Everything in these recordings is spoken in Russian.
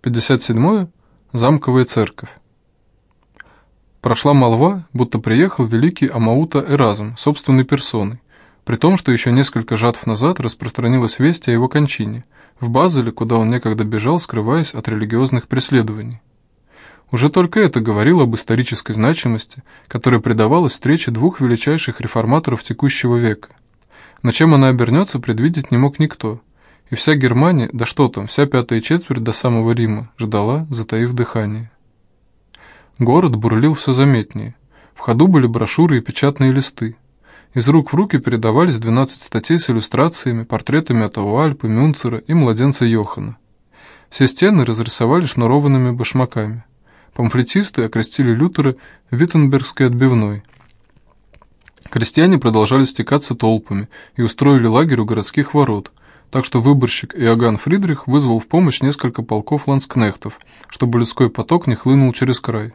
57. Замковая церковь. Прошла молва, будто приехал великий Амаута Эразм собственной персоной, при том, что еще несколько жатв назад распространилась весть о его кончине, в Базеле, куда он некогда бежал, скрываясь от религиозных преследований. Уже только это говорило об исторической значимости, которая придавалась встрече двух величайших реформаторов текущего века. Но чем она обернется, предвидеть не мог никто – и вся Германия, да что там, вся пятая четверть до самого Рима, ждала, затаив дыхание. Город бурлил все заметнее. В ходу были брошюры и печатные листы. Из рук в руки передавались 12 статей с иллюстрациями, портретами Атауальпы, Мюнцера и младенца Йохана. Все стены разрисовали шнурованными башмаками. Памфлетисты окрестили Лютера Виттенбергской отбивной. Крестьяне продолжали стекаться толпами и устроили лагерь у городских ворот – так что выборщик Иоганн Фридрих вызвал в помощь несколько полков ланскнехтов, чтобы людской поток не хлынул через край.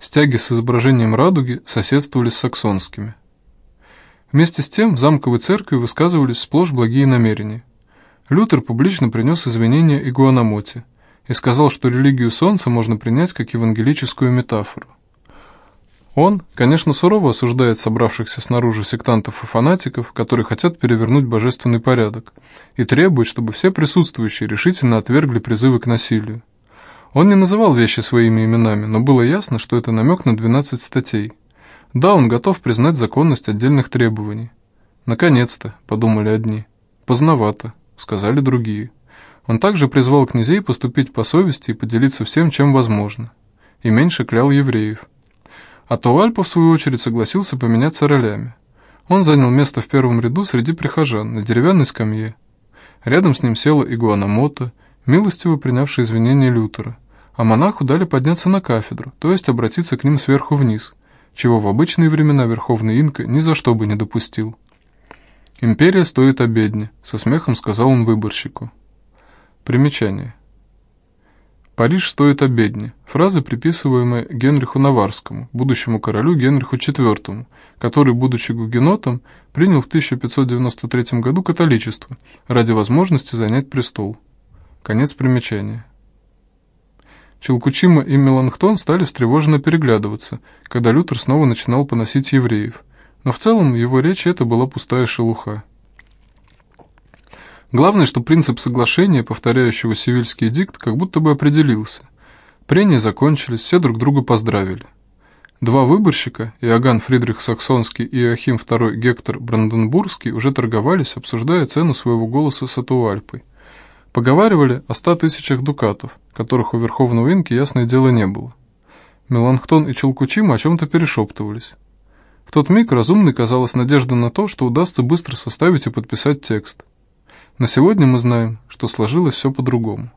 Стяги с изображением радуги соседствовали с саксонскими. Вместе с тем в замковой церкви высказывались сплошь благие намерения. Лютер публично принес извинения Игуанамоте и сказал, что религию солнца можно принять как евангелическую метафору. Он, конечно, сурово осуждает собравшихся снаружи сектантов и фанатиков, которые хотят перевернуть божественный порядок, и требует, чтобы все присутствующие решительно отвергли призывы к насилию. Он не называл вещи своими именами, но было ясно, что это намек на 12 статей. Да, он готов признать законность отдельных требований. «Наконец-то», — подумали одни. «Поздновато», — сказали другие. Он также призвал князей поступить по совести и поделиться всем, чем возможно. И меньше клял евреев. А Туальпа, в свою очередь, согласился поменяться ролями. Он занял место в первом ряду среди прихожан на деревянной скамье. Рядом с ним села игуана Мота, милостиво принявшая извинения Лютера, а монаху дали подняться на кафедру, то есть обратиться к ним сверху вниз, чего в обычные времена Верховный Инка ни за что бы не допустил. «Империя стоит обедни», — со смехом сказал он выборщику. Примечание. «Париж стоит обедни» – фраза, приписываемая Генриху Наварскому, будущему королю Генриху IV, который, будучи гугенотом, принял в 1593 году католичество ради возможности занять престол. Конец примечания. Челкучима и Меланхтон стали встревоженно переглядываться, когда Лютер снова начинал поносить евреев, но в целом в его речи это была пустая шелуха. Главное, что принцип соглашения, повторяющего Севильский дикт, как будто бы определился. Прения закончились, все друг друга поздравили. Два выборщика, Иоганн Фридрих Саксонский и Иохим II Гектор Бранденбургский, уже торговались, обсуждая цену своего голоса с Атуальпой. Поговаривали о ста тысячах дукатов, которых у Верховного Инки, ясное дело, не было. Меланхтон и Челкучима о чем-то перешептывались. В тот миг разумной казалась надежда на то, что удастся быстро составить и подписать текст – на сегодня мы знаем, что сложилось все по-другому.